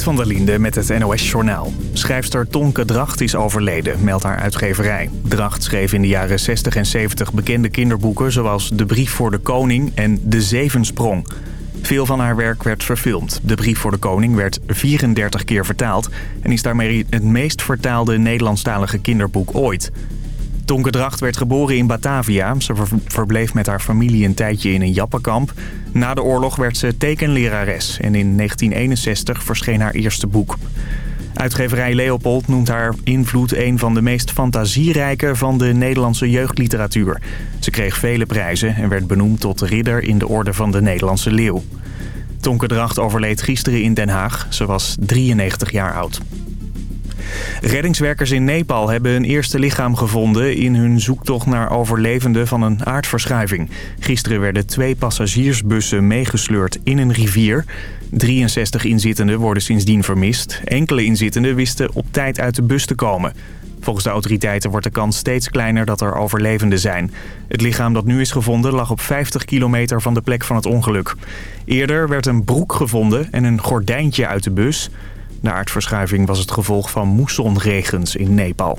Van der Linde met het NOS-journaal. Schrijfster Tonke Dracht is overleden, meldt haar uitgeverij. Dracht schreef in de jaren 60 en 70 bekende kinderboeken... zoals De Brief voor de Koning en De Zevensprong. Veel van haar werk werd verfilmd. De Brief voor de Koning werd 34 keer vertaald... en is daarmee het meest vertaalde Nederlandstalige kinderboek ooit... Tonke Dracht werd geboren in Batavia. Ze verbleef met haar familie een tijdje in een jappenkamp. Na de oorlog werd ze tekenlerares en in 1961 verscheen haar eerste boek. Uitgeverij Leopold noemt haar invloed een van de meest fantasierijke van de Nederlandse jeugdliteratuur. Ze kreeg vele prijzen en werd benoemd tot ridder in de orde van de Nederlandse leeuw. Tonke Dracht overleed gisteren in Den Haag. Ze was 93 jaar oud. Reddingswerkers in Nepal hebben een eerste lichaam gevonden... in hun zoektocht naar overlevenden van een aardverschuiving. Gisteren werden twee passagiersbussen meegesleurd in een rivier. 63 inzittenden worden sindsdien vermist. Enkele inzittenden wisten op tijd uit de bus te komen. Volgens de autoriteiten wordt de kans steeds kleiner dat er overlevenden zijn. Het lichaam dat nu is gevonden lag op 50 kilometer van de plek van het ongeluk. Eerder werd een broek gevonden en een gordijntje uit de bus... De aardverschuiving was het gevolg van moessonregens in Nepal.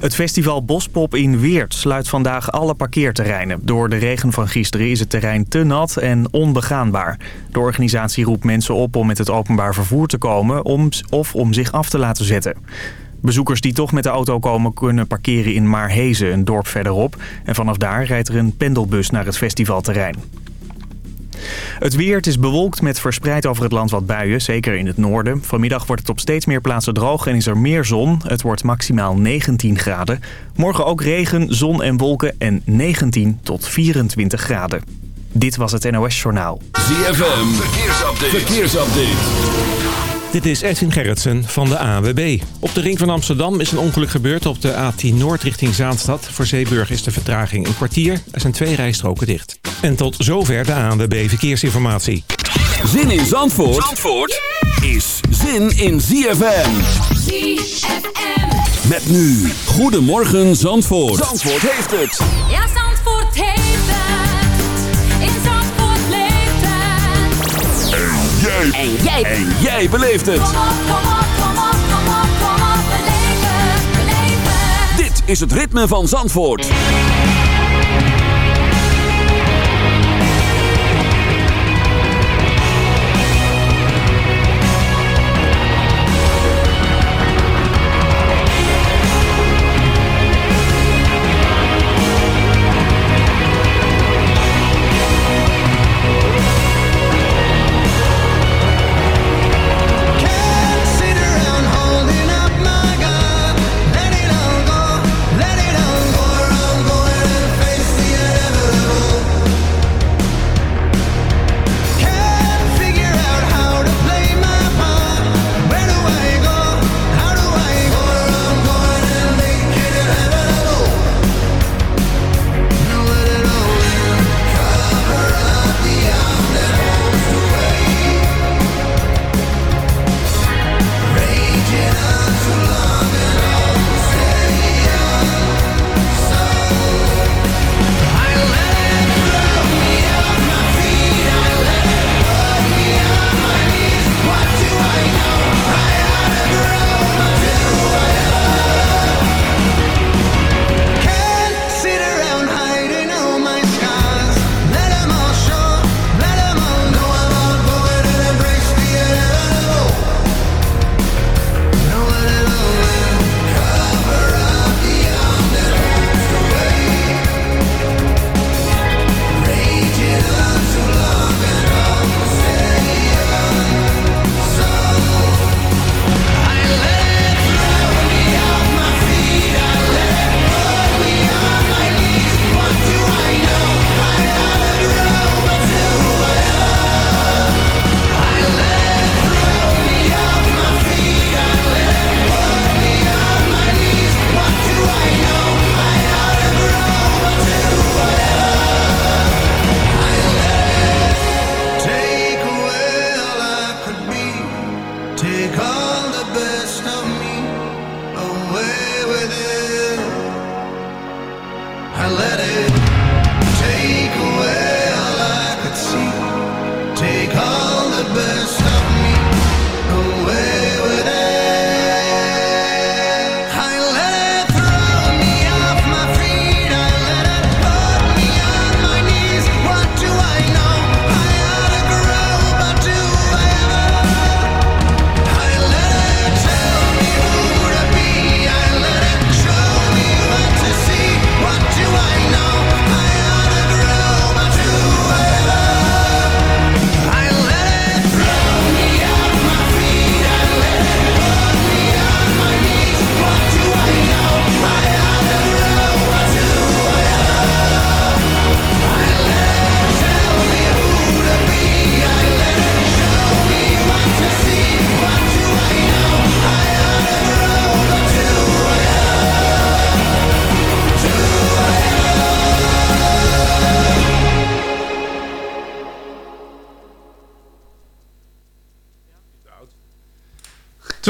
Het festival Bospop in Weert sluit vandaag alle parkeerterreinen. Door de regen van gisteren is het terrein te nat en onbegaanbaar. De organisatie roept mensen op om met het openbaar vervoer te komen om, of om zich af te laten zetten. Bezoekers die toch met de auto komen kunnen parkeren in Maarhezen, een dorp verderop. En vanaf daar rijdt er een pendelbus naar het festivalterrein. Het weer, het is bewolkt met verspreid over het land wat buien, zeker in het noorden. Vanmiddag wordt het op steeds meer plaatsen droog en is er meer zon. Het wordt maximaal 19 graden. Morgen ook regen, zon en wolken en 19 tot 24 graden. Dit was het NOS Journaal. ZFM, verkeersupdate. verkeersupdate. Dit is Edwin Gerritsen van de AWB. Op de ring van Amsterdam is een ongeluk gebeurd op de A10 Noord richting Zaanstad. Voor Zeeburg is de vertraging een kwartier. Er zijn twee rijstroken dicht. En tot zover de ANWB Verkeersinformatie. Zin in Zandvoort, Zandvoort is zin in ZFM. ZFM. Met nu. Goedemorgen Zandvoort. Zandvoort heeft het. Ja, Zandvoort jij. En jij. En jij beleeft het. Kom op, kom op, kom op, kom op, kom op. Beleef het, beleef het. Dit is het ritme van Zandvoort.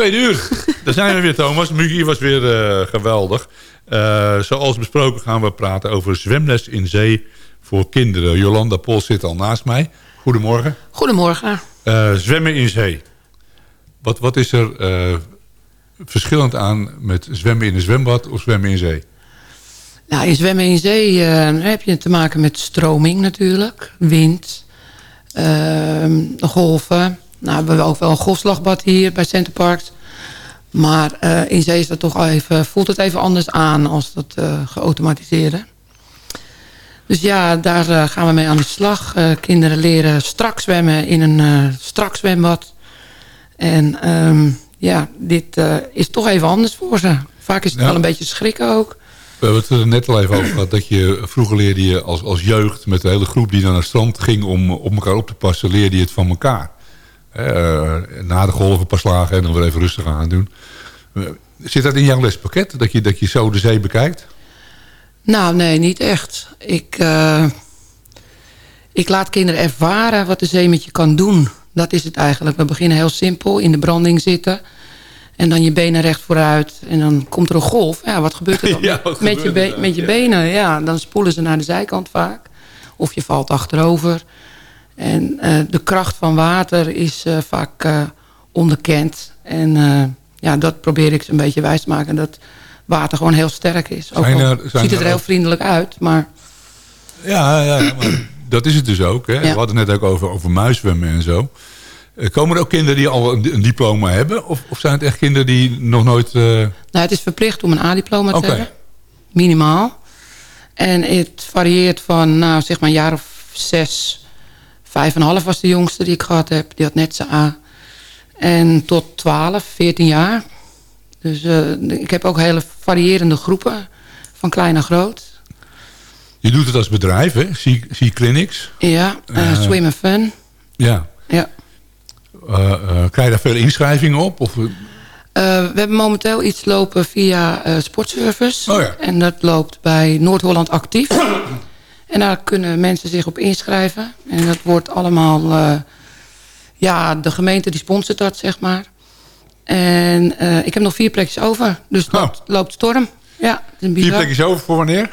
Tweede uur. Daar zijn we weer, Thomas. Mugie was weer eh, geweldig. Eh, zoals besproken gaan we praten over zwemles in zee voor kinderen. Jolanda Pol zit al naast mij. Goedemorgen. Goedemorgen. Eh, zwemmen in zee. Wat, wat is er verschillend aan met zwemmen in een zwembad of zwemmen in zee? Nou, in zwemmen in zee heb je te maken met stroming natuurlijk. Wind, golven. Nou, we hebben ook wel een golfslagbad hier bij Centerparks. Maar eh, in zee is dat toch even, voelt het even anders aan als dat eh, geautomatiseerde. Dus ja, daar eh, gaan we mee aan de slag. Kinderen leren strak zwemmen in een strak zwembad. En ehm, ja, dit is toch even anders voor ze. Vaak is het wel een beetje schrikken ook. We hebben het er net al even over gehad. Dat je, vroeger leerde je als, als jeugd met de hele groep die naar het strand ging om op elkaar op te passen, leerde je het van elkaar. Eh, na de golven paar slagen en dan weer even rustig aan doen. Eh, Zit dat in jouw lespakket? Dat je, dat je zo de zee bekijkt? Nou, nee, niet echt. Ik, eh, ik laat kinderen ervaren wat de zee met je kan doen. Dat is het eigenlijk. We beginnen heel simpel, in de branding zitten. En dan je benen recht vooruit. En dan komt er een golf. Ja, wat gebeurt er dan Ja, met, je gebeurt be- dan? met je benen? Ja, dan spoelen ze naar de zijkant vaak. Of je valt achterover. En eh, de kracht van water is eh, vaak eh, onderkend. En ja, dat probeer ik ze een beetje wijs te maken. Dat water gewoon heel sterk is. Ook er- ziet het er er heel ook- vriendelijk uit. Maar Ja, ja, ja, maar dat is het dus ook. Hè? We hadden het net ook over, over muiszwemmen en zo. Komen er ook kinderen die al een, diploma hebben? Of, of zijn het echt kinderen die nog nooit... nou, het is verplicht om een A-diploma te hebben. Minimaal. En het varieert van, nou, zeg maar een jaar of zes. Vijf en een half was de jongste die ik gehad heb. Die had net zijn A. En tot 12, 14 jaar. Dus eh, ik heb ook hele variërende groepen. Van klein naar groot. je doet het als bedrijf, hè? Sea, sea Clinics. Ja, eh, Eh. swim and fun. Ja. Ja. Krijg je daar veel inschrijvingen op? Of, we hebben momenteel iets lopen via Sportservice. Oh ja. En dat loopt bij Noord-Holland actief. en daar kunnen mensen zich op inschrijven. En dat wordt allemaal... eh, ja, de gemeente die sponsort dat, zeg maar. En eh, ik heb nog vier plekjes over. Dus het Oh. loopt, storm. Ja, vier plekjes over voor wanneer?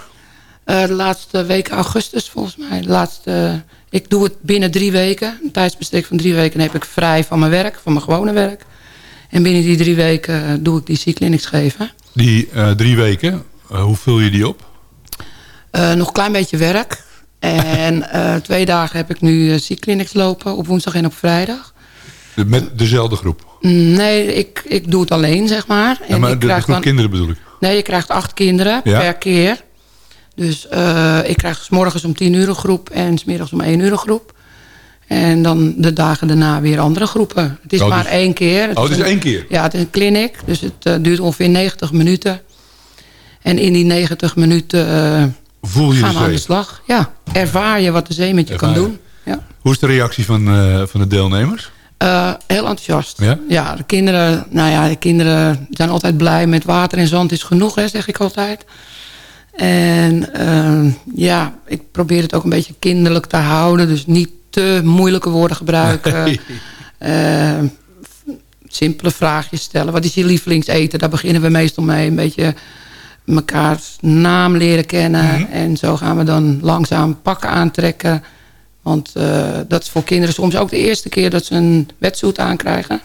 Eh, de laatste week augustus volgens mij. De laatste, ik doe het binnen drie weken. Een tijdsbestek van drie weken heb ik vrij van mijn werk. Van mijn gewone werk. En binnen die drie weken doe ik die C-clinics geven. Die drie weken, hoe vul je die op? Eh, nog een klein beetje werk. En eh, twee dagen heb ik nu eh, C-clinics lopen. Op woensdag en op vrijdag. Met dezelfde groep? Mm, Nee, ik, ik doe het alleen, zeg maar. En Ja, maar ik de, de krijg groep dan- kinderen bedoel ik. Nee, je krijgt acht kinderen Ja. per keer. Dus eh, ik krijg s morgens om tien uur een groep en s middags om één uur een groep. En dan de dagen daarna weer andere groepen. Het is Oh, maar dus- één keer. Oh, het is een- één keer? Ja, het is een clinic. Dus het eh, duurt ongeveer 90 minuten. En in die 90 minuten eh, Voel je gaan de we aan de slag. Ja, ervaar je wat de zee met je kan je. doen. Ja. Hoe is de reactie van, eh, van de deelnemers? Eh, heel enthousiast. Ja? de kinderen, nou ja, de kinderen zijn altijd blij met water en zand is genoeg, hè, zeg ik altijd. En eh, ja, ik probeer het ook een beetje kinderlijk te houden. Dus niet te moeilijke woorden gebruiken. Eh, simpele vraagjes stellen. Wat is je lievelingseten? Daar beginnen we meestal mee. Een beetje mekaars naam leren kennen. En zo gaan we dan langzaam pakken aantrekken. Want eh, dat is voor kinderen soms ook de eerste keer dat ze een wetsuit aankrijgen.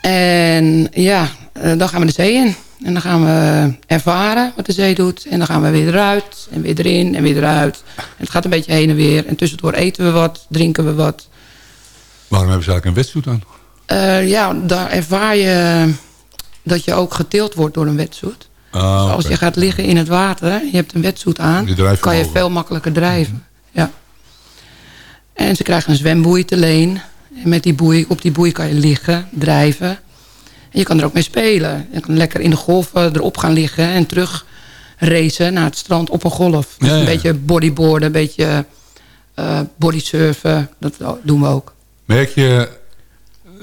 En ja, eh, dan gaan we de zee in. En dan gaan we ervaren wat de zee doet. En dan gaan we weer eruit en weer erin en weer eruit. En het gaat een beetje heen en weer. En tussendoor eten we wat, drinken we wat. Waarom hebben ze eigenlijk een wedstrijd aan? Eh, ja, daar ervaar je dat je ook getild wordt door een wetsuit. Ah, Dus als je gaat liggen in het water, je hebt een wetsuit aan, kan je veel makkelijker drijven. Ja. En ze krijgen een zwemboei te leen. En met die boei, op die boei kan je liggen, drijven. En je kan er ook mee spelen. Je kan lekker in de golven erop gaan liggen en terug racen naar het strand op een golf. Dus Ja, ja. een beetje bodyboarden, een beetje eh bodysurfen. Dat doen we ook. Merk je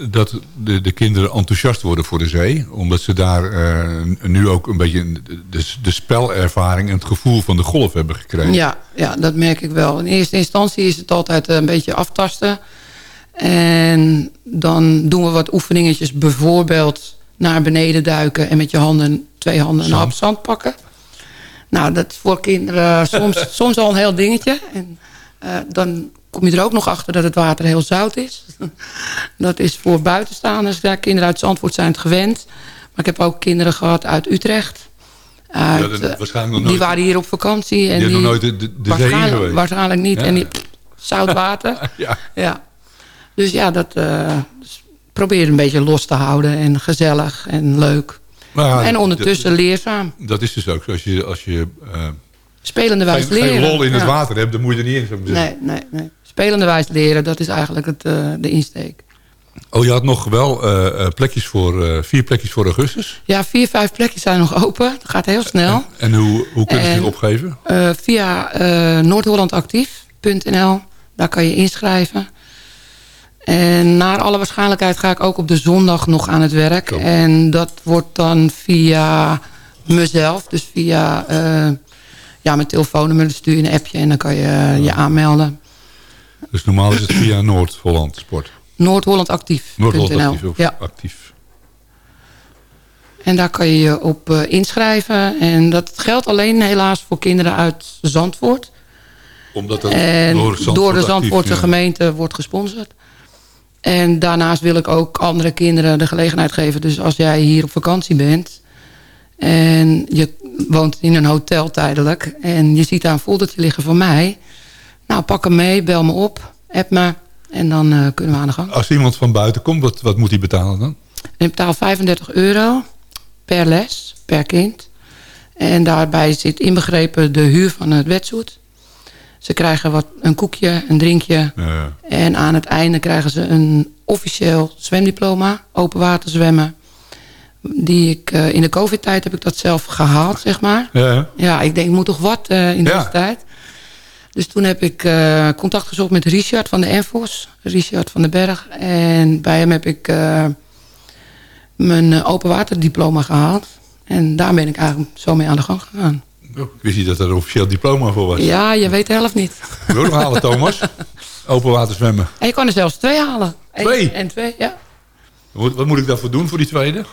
dat de, de kinderen enthousiast worden voor de zee? Omdat ze daar eh, nu ook een beetje de, de spelervaring... en het gevoel van de golf hebben gekregen. Ja, ja, dat merk ik wel. In eerste instantie is het altijd een beetje aftasten. En dan doen we wat oefeningetjes. Bijvoorbeeld naar beneden duiken en met je handen, twee handen een hap zand pakken. Nou, dat is voor kinderen soms, soms al een heel dingetje. En eh, dan kom je er ook nog achter dat het water heel zout is. dat is voor buitenstaanders. Ja, kinderen uit Zandvoort zijn het gewend. Maar ik heb ook kinderen gehad uit Utrecht. Uit, Ja, dat- eh, waarschijnlijk nog die waren hier op vakantie. En Die die, hebben nog nooit de, de, de zee waarschijnlijk, geweest. waarschijnlijk niet. Ja. En die, zout water. Ja. Ja. Dus ja, dat eh, dus probeer een beetje los te houden. En gezellig en leuk. Maar en ondertussen dat, leerzaam. dat is dus ook zo. Als je, als je eh, Spelende wijs geen, leren. geen lol in het water hebt, dan moet je er niet in. Nee, nee, nee. Spelende wijs leren, dat is eigenlijk het, eh, de insteek. Oh, je had nog wel eh, eh, plekjes voor, vier plekjes voor augustus. Ja, vier, vijf plekjes zijn nog open. Dat gaat heel snel. En hoe, hoe kunnen ze zich opgeven? Via noordhollandactief.nl. Daar kan je inschrijven. En naar alle waarschijnlijkheid ga ik ook op de zondag nog aan het werk. En dat wordt dan via mezelf. Dus via ja, mijn telefoonnummer. Dan stuur je een appje en dan kan je je aanmelden. Dus normaal is het via Noord-Holland Sport. Noord-Holland actief. Of Ja. actief. En daar kan je je op eh, inschrijven. En dat geldt alleen helaas voor kinderen uit Zandvoort. Omdat dat En door, Zandvoort door de actief, Zandvoortse ja. gemeente wordt gesponsord. En daarnaast wil ik ook andere kinderen de gelegenheid geven. Dus als jij hier op vakantie bent... en je woont in een hotel tijdelijk... en je ziet daar een foldertje liggen van mij... nou, pak hem mee, bel me op, app me... en dan eh, kunnen we aan de gang. Als iemand van buiten komt, wat, wat moet hij betalen dan? En ik betaal 35 euro per les, per kind. En daarbij zit inbegrepen de huur van het wetsuit. Ze krijgen wat, een koekje, een drinkje... Eh, En aan het einde krijgen ze een officieel zwemdiploma, open water zwemmen. Die ik, eh, in de covid-tijd heb ik dat zelf gehaald, zeg maar. ja, ja. Ja, ik denk, ik moet toch wat eh, in deze Ja. tijd. Dus toen heb ik eh, contact gezocht met Richard van de Enfos. Richard van den Berg. En bij hem heb ik eh, mijn open waterdiploma gehaald. En daar ben ik eigenlijk zo mee aan de gang gegaan. Oh, Ik wist niet dat er een officieel diploma voor was. Ja, je weet de helft niet. Wil nog halen, Thomas? Open water zwemmen. En je kan er zelfs twee halen. Twee? En twee, ja. Wat, wat moet ik daarvoor doen voor die tweede?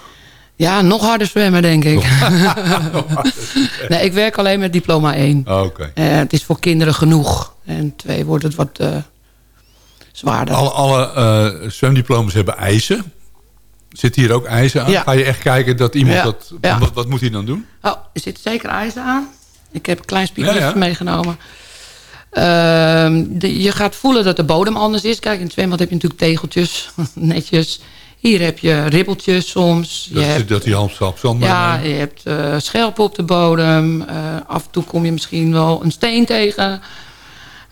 Ja, nog harder zwemmen, denk ik. nee, ik werk alleen met diploma 1. Oh, Oké. Eh, het is voor kinderen genoeg. En twee wordt het wat eh, zwaarder. Alle, alle eh, zwemdiplomas hebben eisen. Zit hier ook eisen aan? Ja. Ga je echt kijken dat iemand Ja. dat... Ja. Wat, wat moet hij dan doen? Oh, er zit zeker ijzer aan. Ik heb een klein spiegeltje meegenomen. Ehm, de- je gaat voelen dat de bodem anders is. Kijk, in het zwembad heb je natuurlijk tegeltjes, netjes. Hier heb je ribbeltjes soms. Je Dat, hebt, dat die ja, je hebt eh, schelpen op de bodem. Eh, af en toe kom je misschien wel een steen tegen.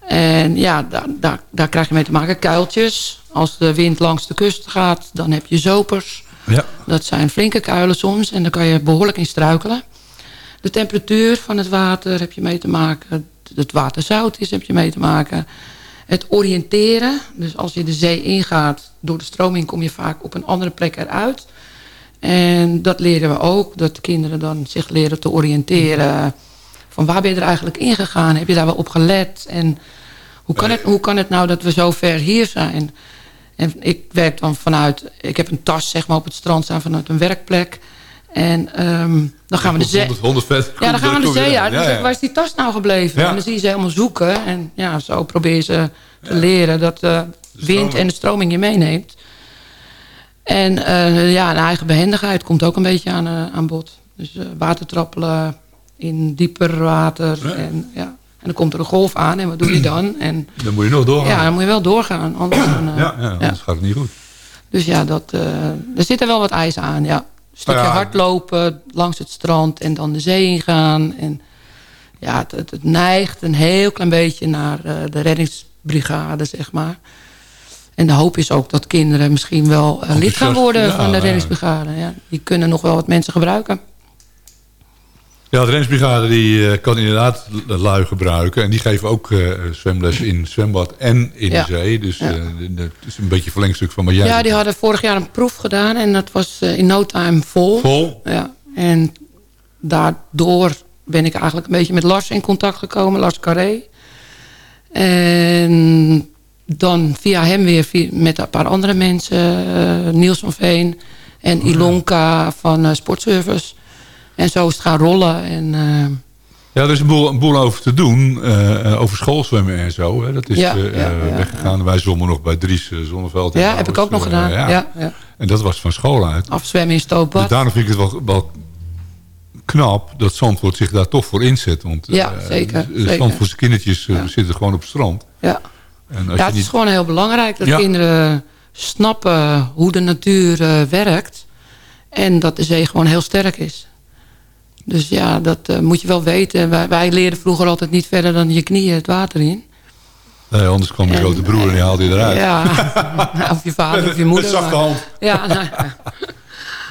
En ja, daar, daar, daar krijg je mee te maken. Kuiltjes. Als de wind langs de kust gaat, dan heb je zopers. Ja. Dat zijn flinke kuilen soms en daar kan je behoorlijk in struikelen. De temperatuur van het water heb je mee te maken. Het water zout is heb je mee te maken. Het oriënteren, dus als je de zee ingaat... door de stroming kom je vaak op een andere plek eruit. En dat leren we ook, dat de kinderen dan zich leren te oriënteren. Van waar ben je er eigenlijk ingegaan? Heb je daar wel op gelet? En hoe kan het, hoe kan het nou dat we zo ver hier zijn? En ik werk dan vanuit... Ik heb een tas zeg maar, op het strand staan vanuit een werkplek. En ehm, dan gaan we de zee... 100, 140. Ja, dan gaan we de zee uit. Ja, ja. waar is die tas nou gebleven? Ja. En dan zie je ze helemaal zoeken. En ja, zo probeer je ze te leren dat de wind en de stroming je meeneemt. En eh, ja, een eigen behendigheid komt ook een beetje aan, eh, aan bod. Dus eh, watertrappelen in dieper water. En, ja. en dan komt er een golf aan en wat doe je dan? En Dan moet je nog doorgaan. ja, dan moet je wel doorgaan. Anders dan, eh, ja, ja, anders gaat het niet goed. dus ja, dat, eh, er zit er wel wat ijs aan, ja. Een stukje Nou ja. hardlopen langs het strand en dan de zee ingaan. En ja, het, het, het neigt een heel klein beetje naar eh, de reddingsbrigade, zeg maar. En de hoop is ook dat kinderen misschien wel eh, lid gaan worden ja, van de ja. reddingsbrigade. Ja, die kunnen nog wel wat mensen gebruiken. Ja, de Rensbrigade die, eh, kan inderdaad lui gebruiken. En die geven ook eh, zwemles in zwembad en in Ja. de zee. Dus Ja. eh, het is een beetje een verlengstuk van wat jij Ja, die hadden vorig jaar een proef gedaan en dat was in no time vol. Vol? Ja, en daardoor ben ik eigenlijk een beetje met Lars in contact gekomen, Lars Carré. En dan via hem weer via, met een paar andere mensen. Niels van Veen en Ilonka van eh, Sportservice. En zo is het gaan rollen. En, eh, Ja, er is een boel, een boel over te doen. eh, over schoolzwemmen en zo. Hè. Dat is Ja, eh, ja, ja, weggegaan. Wij zwommen nog bij Dries Zonneveld. ja, heb ik ook nog gedaan. ja. Ja, En dat was van school uit. Afzwemmen in Dus Stoopbad. daarom vind ik het wel, wel knap dat Zandvoort zich daar toch voor inzet. Want Ja, zeker, zeker. Zandvoortse kindertjes zitten gewoon op het strand. Ja. En als Ja, je het niet... is gewoon heel belangrijk dat kinderen snappen hoe de natuur werkt. En dat de zee gewoon heel sterk is. Dus ja, dat eh, moet je wel weten. Wij, wij leerden vroeger altijd niet verder dan je knieën het water in. Nee, anders kwam En, grote broer en die haalde je eruit. Ja, of je vader of je moeder. Met zachte maar- hand. Ja, nou, ja.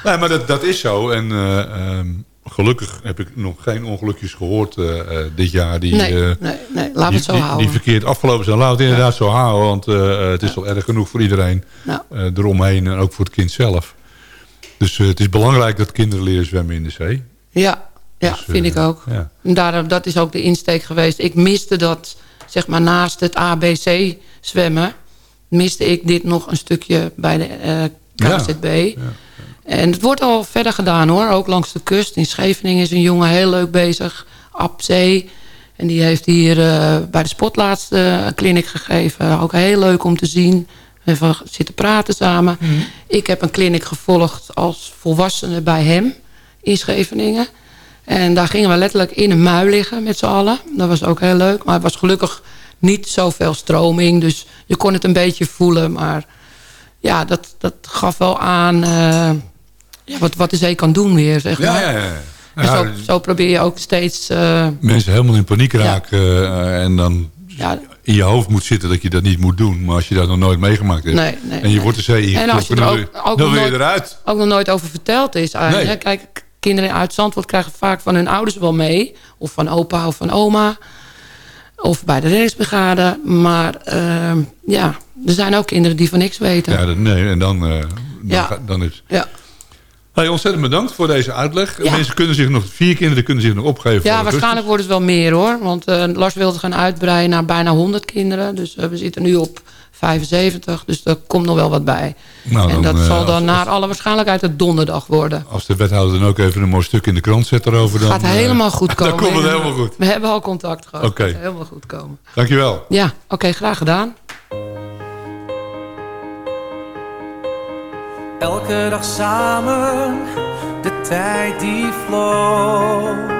Nee, maar dat, dat is zo. En eh, ehm, gelukkig heb ik nog geen ongelukjes gehoord eh, dit jaar. Die, nee, nee, nee, we die, het zo die, houden. die verkeerd afgelopen zijn. Laten we het inderdaad zo houden. Want het is al erg genoeg voor iedereen eromheen. En ook voor het kind zelf. Dus het is belangrijk dat kinderen leren zwemmen in de zee. Ja, ja Dus, vind eh, ik ook. Ja. En Daarom, dat is ook de insteek geweest. Ik miste dat, zeg maar naast het ABC zwemmen... miste ik dit nog een stukje bij de eh, KZB. En het wordt al verder gedaan hoor. Ook langs de kust. In Scheveningen is een jongen heel leuk bezig. Ab Zee. En die heeft hier eh, bij de spot laatst eh, een clinic gegeven. Ook heel leuk om te zien. Even zitten praten samen. Ik heb een clinic gevolgd als volwassene bij hem in Scheveningen. En daar gingen we letterlijk in een mui liggen met z'n allen. Dat was ook heel leuk. Maar het was gelukkig niet zoveel stroming. Dus je kon het een beetje voelen. Maar ja, dat, dat gaf wel aan eh, ja, wat, wat de zee kan doen weer, zeg maar. Ja, ja, ja. En Ja, zo, zo probeer je ook steeds... eh, Mensen helemaal in paniek raken. eh, en dan ja, in je hoofd moet zitten dat je dat niet moet doen. Maar als je dat nog nooit meegemaakt hebt. Nee, nee, en je nee. wordt de zee En als je ingetrokken, dan, ook- ook dan nog wil je nooit- eruit. ook nog nooit over verteld is eigenlijk. Kijk, kinderen uit Zandvoort krijgen vaak van hun ouders wel mee. Of van opa of van oma. Of bij de reddingsbrigade. Maar ehm, ja, er zijn ook kinderen die van niks weten. Ja, nee, en dan, eh, dan, Ja. ga- dan is... Ja, Hey, ontzettend bedankt voor deze uitleg. Ja. Mensen kunnen zich nog, vier kinderen kunnen zich nog opgeven. ja waarschijnlijk wordt het wel meer hoor. Want eh, Lars wil het gaan uitbreiden naar bijna 100 kinderen. Dus eh, we zitten nu op 75. Dus er komt nog wel wat bij. Nou, en dan, dat eh, zal dan als- naar alle waarschijnlijkheid het donderdag worden. Als de wethouder dan ook even een mooi stuk in de krant zet erover. Dan, Gaat eh, helemaal goed komen. Dan komt het helemaal goed. We hebben al contact gehad. Oké. Gaat helemaal goed komen. Dankjewel. Ja, oké, graag gedaan. Elke dag samen, de tijd die vloog.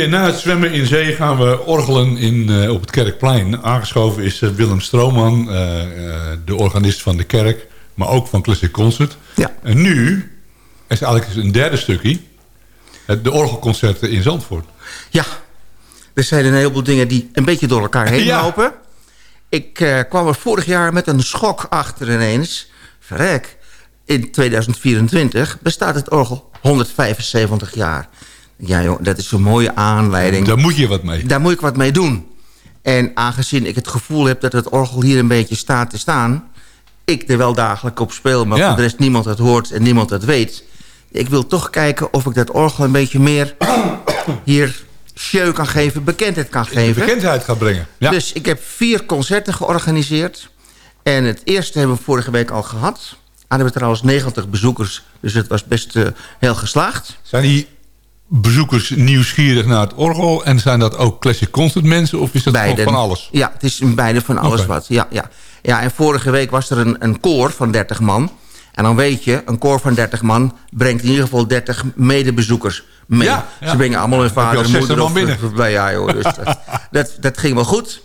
Weer. Na het zwemmen in zee gaan we orgelen in, eh, op het Kerkplein. Aangeschoven is eh, Willem Strooman, eh, de organist van de kerk. Maar ook van Classic Concert. Ja. En nu is eigenlijk een derde stukje. De orgelconcerten in Zandvoort. Ja, er zijn een heleboel dingen die een beetje door elkaar heen Ja. lopen. Ik kwam er vorig jaar met een schok achter ineens. Verrek, in 2024 bestaat het orgel 175 jaar. Ja joh, dat is een mooie aanleiding. Daar moet je wat mee. Daar moet ik wat mee doen. En aangezien ik het gevoel heb dat het orgel hier een beetje staat te staan... ik er wel dagelijks op speel, maar Ja. voor de rest niemand het hoort en niemand het weet... ik wil toch kijken of ik dat orgel een beetje meer hier show kan geven, bekendheid kan geven. Bekendheid gaat brengen. Ja. Dus ik heb vier concerten georganiseerd. En het eerste hebben we vorige week al gehad. Hadden we trouwens 90 bezoekers, dus het was best eh, heel geslaagd. Zijn die bezoekers nieuwsgierig naar het orgel? En zijn dat ook Classic Concert mensen? Of is dat gewoon van alles? Ja, het is beide van alles wat. Ja, ja. ja, en vorige week was er een, een koor van 30 man. En dan weet je, een koor van 30 man brengt in ieder geval 30 medebezoekers mee. Ja, ja. Ze brengen allemaal hun vader en 60 moeder. of- binnen. of- Ja, joh, dus dat, dat, dat ging wel goed.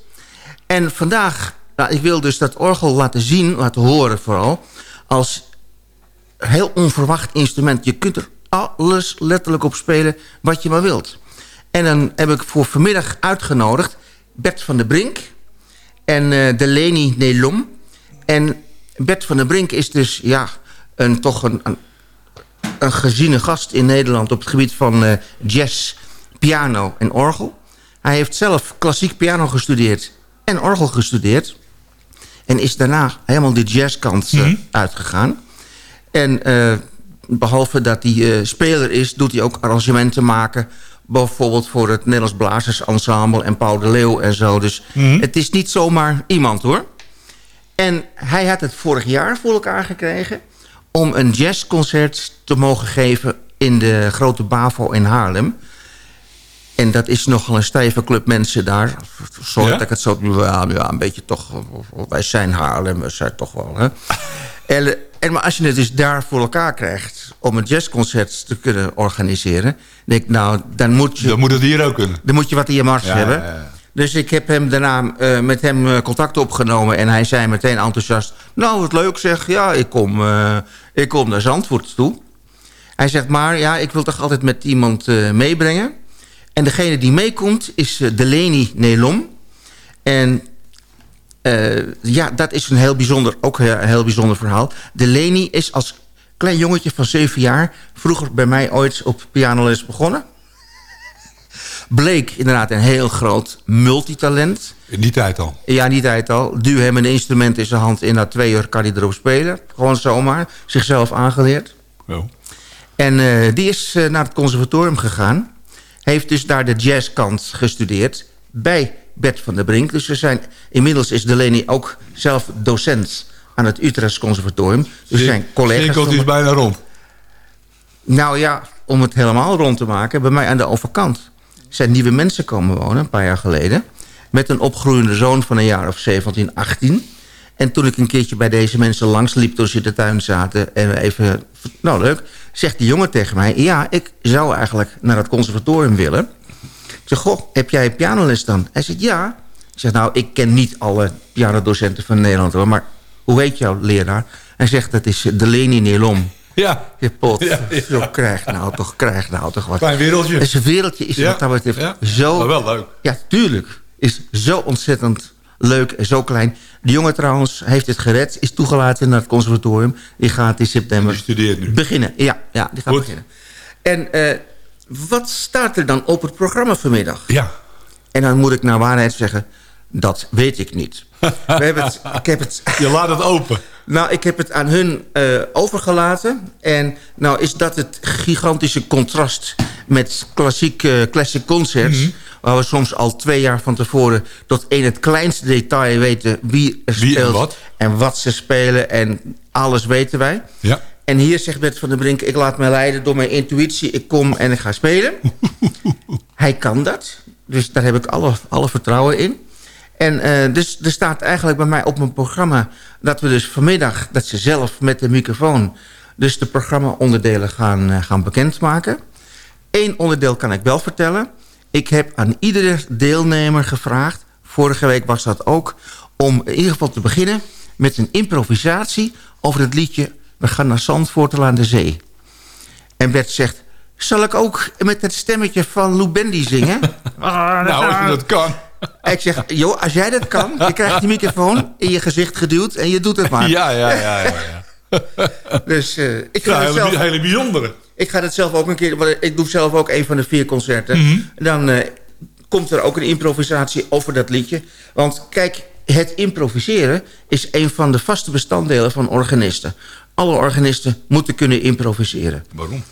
En vandaag, nou, ik wil dus dat orgel laten zien, laten horen vooral... als heel onverwacht instrument. Je kunt er alles letterlijk op spelen wat je maar wilt. En dan heb ik voor vanmiddag uitgenodigd Bert van der Brink en eh Delaney Nelom. En Bert van der Brink is dus ja, een, toch een, een, een geziene gast in Nederland... op het gebied van eh, jazz, piano en orgel. Hij heeft zelf klassiek piano gestudeerd en orgel gestudeerd... en is daarna helemaal de jazzkant eh, uitgegaan. En behalve dat hij eh, speler is, doet hij ook arrangementen maken. Bijvoorbeeld voor het Nederlands Blazersensemble en Paul de Leeuw en zo. Dus het is niet zomaar iemand hoor. En hij had het vorig jaar voor elkaar gekregen... om een jazzconcert te mogen geven in de Grote Bavo in Haarlem. En dat is nogal een stijve club mensen daar. Sorry Ja? dat ik het zo... Ja, ja, een beetje toch... Wij zijn Haarlem, we zijn toch wel... Hè? En, en, maar als je het dus daar voor elkaar krijgt... om een jazzconcert te kunnen organiseren... denk ik, nou, dan moet je, Dan moet het hier ook kunnen. dan moet je wat in je mars Ja, hebben. ja, ja. Dus ik heb hem daarna eh, met hem eh, contact opgenomen... en hij zei meteen enthousiast... nou, wat leuk zeg, ja, ik kom, eh, ik kom naar Zandvoort toe. Hij zegt, maar ja, ik wil toch altijd met iemand eh, meebrengen. En degene die meekomt is uh, Delaney Nelom. En ja, dat is een heel bijzonder, ook een heel bijzonder verhaal. Delaney is als klein jongetje van zeven jaar... vroeger bij mij ooit op pianoles begonnen. Bleek inderdaad een heel groot multitalent. In die tijd al. Ja, die tijd al. Duw hem een instrument in zijn hand... en na twee uur kan hij erop spelen. Gewoon zomaar. Zichzelf aangeleerd. Zo. En eh, die is eh, naar het conservatorium gegaan. Heeft dus daar de jazzkant gestudeerd. Bij Bert van der Brink. Dus we zijn, inmiddels is Delaney ook zelf docent aan het Utrechts Conservatorium. Dus zijn collega's... Cirkeltje is bijna rond. nou ja, om het helemaal rond te maken... bij mij aan de overkant zijn nieuwe mensen komen wonen... een paar jaar geleden... met een opgroeiende zoon van een jaar of 17, 18. En toen ik een keertje bij deze mensen langsliep... toen ze in de tuin zaten en we even... nou leuk, zegt die jongen tegen mij... ja, ik zou eigenlijk naar het conservatorium willen. Ik zeg, goh, heb jij pianoles dan? Hij zegt, ja. Ik zeg, nou, ik ken niet alle pianodocenten van Nederland... hoor, maar hoe heet jouw leraar? Hij zegt, dat is Delaney Nelom. Ja. Je pot. Ja, ja. Zo, krijg nou toch, krijg nou toch wat. Klein wereldje. Het is een wereldje is Ja, wat dat betreft ja. zo... Maar wel leuk. Ja, tuurlijk. Is zo ontzettend leuk en zo klein. De jongen trouwens heeft het gered. Is toegelaten naar het conservatorium. Die gaat in september... Die studeert nu. Beginnen, ja. ja die gaat Goed. beginnen. En eh, wat staat er dan op het programma vanmiddag? Ja. En dan moet ik naar waarheid zeggen... Dat weet ik niet. We hebben het, ik heb het Je laat het open. nou, ik heb het aan hun eh, overgelaten. En nou is dat het gigantische contrast met klassiek, eh, classic concerts... Mhm. waar we soms al twee jaar van tevoren... tot in het kleinste detail weten wie er Wie en speelt... wat. en wat ze spelen en alles weten wij. Ja. En hier zegt Bert van der Brink... ik laat me leiden door mijn intuïtie. Ik kom en ik ga spelen. Hij kan dat. Dus daar heb ik alle, alle vertrouwen in. En eh, dus er staat eigenlijk bij mij op mijn programma... dat we dus vanmiddag, dat ze zelf met de microfoon... dus de programma-onderdelen gaan, eh, gaan bekendmaken. Eén onderdeel kan ik wel vertellen. Ik heb aan iedere deelnemer gevraagd... vorige week was dat ook... om in ieder geval te beginnen met een improvisatie... over het liedje We gaan naar Zandvoort aan de zee. En Bert zegt... Zal ik ook met het stemmetje van Lou Bendy zingen? Nou, als je dat kan. Ik zeg, joh, als jij dat kan... je krijgt die microfoon in je gezicht geduwd... en je doet het maar. Ja, ja, ja. ja, ja. Dus eh, ik, ga Ja, het zelf, hele, hele bijzondere. ik ga het zelf ook een keer... want Ik doe zelf ook een van de vier concerten. Mhm. Dan eh, komt er ook een improvisatie over dat liedje. Want kijk, het improviseren... is een van de vaste bestanddelen van organisten. Alle organisten moeten kunnen improviseren. Waarom?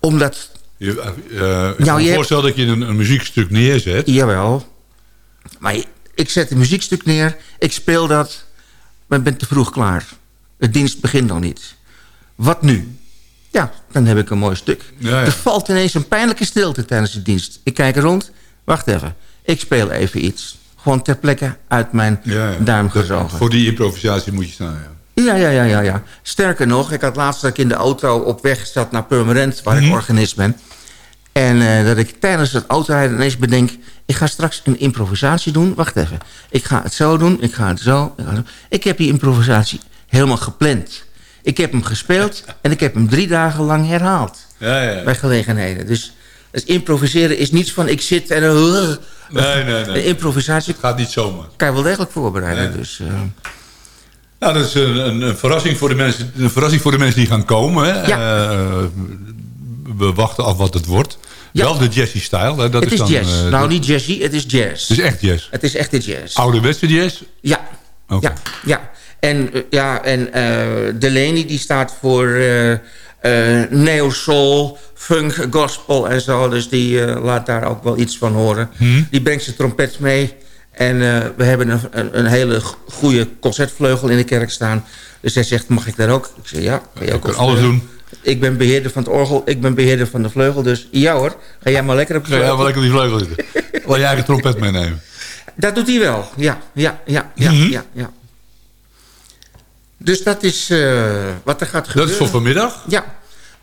Omdat, Je, eh, ik Nou, kan me je hebt- voorstellen dat je een, een muziekstuk neerzet. jawel... maar ik zet een muziekstuk neer... ik speel dat... maar ik ben te vroeg klaar. De dienst begint nog niet. Wat nu? Ja, dan heb ik een mooi stuk. Ja, ja. Er valt ineens een pijnlijke stilte tijdens de dienst. Ik kijk rond. Wacht even. Ik speel even iets. Gewoon ter plekke uit mijn Ja, duim gezogen. Voor die improvisatie moet je staan, ja. Ja, ja, ja, ja, ja. Sterker nog, ik had laatst dat ik in de auto op weg zat naar Purmerend... waar Mhm. ik organist ben. En eh, dat ik tijdens het autorijden ineens bedenk... ik ga straks een improvisatie doen. Wacht even. Ik ga het zo doen, ik ga het zo. Ik, ga het zo. ik heb die improvisatie helemaal gepland. Ik heb hem gespeeld en ik heb hem drie dagen lang herhaald. Ja, ja. Bij gelegenheden. Dus, dus improviseren is niets van ik zit en... eh, Nee, nee, Een nee. improvisatie Het gaat niet zomaar. kan je wel degelijk voorbereiden. Dus, eh, Nou, dat is een, een, een verrassing voor de mensen, een verrassing voor de mensen die gaan komen. Hè. Ja. Eh, we wachten af wat het wordt. Ja. Wel de Jazzy-style. hè, Dat het is dan, jazz. eh, nou, niet jazzy, het is jazz. Het is echt jazz. Het is echt de jazz. Ouderwetse jazz. Ja, Oké. ja, ja. En, eh, ja, en Delaney die staat voor eh, neo-soul, funk, gospel en zo. Dus die laat daar ook wel iets van horen. Hmm. Die brengt zijn trompet mee. En eh, we hebben een, een, een hele goede concertvleugel in de kerk staan. Dus hij zegt, mag ik daar ook? Ik zeg, ja, kan je ook alles doen. Ik ben beheerder van het orgel, ik ben beheerder van de vleugel. Dus ja hoor, ga jij maar lekker op de Ga jij vleugel. wel lekker op die vleugel zitten. Laat je eigen trompet meenemen. Dat doet hij wel, ja, ja, ja, ja, Mhm. ja, ja. Dus dat is eh, wat er gaat Dat gebeuren. is voor vanmiddag. Ja.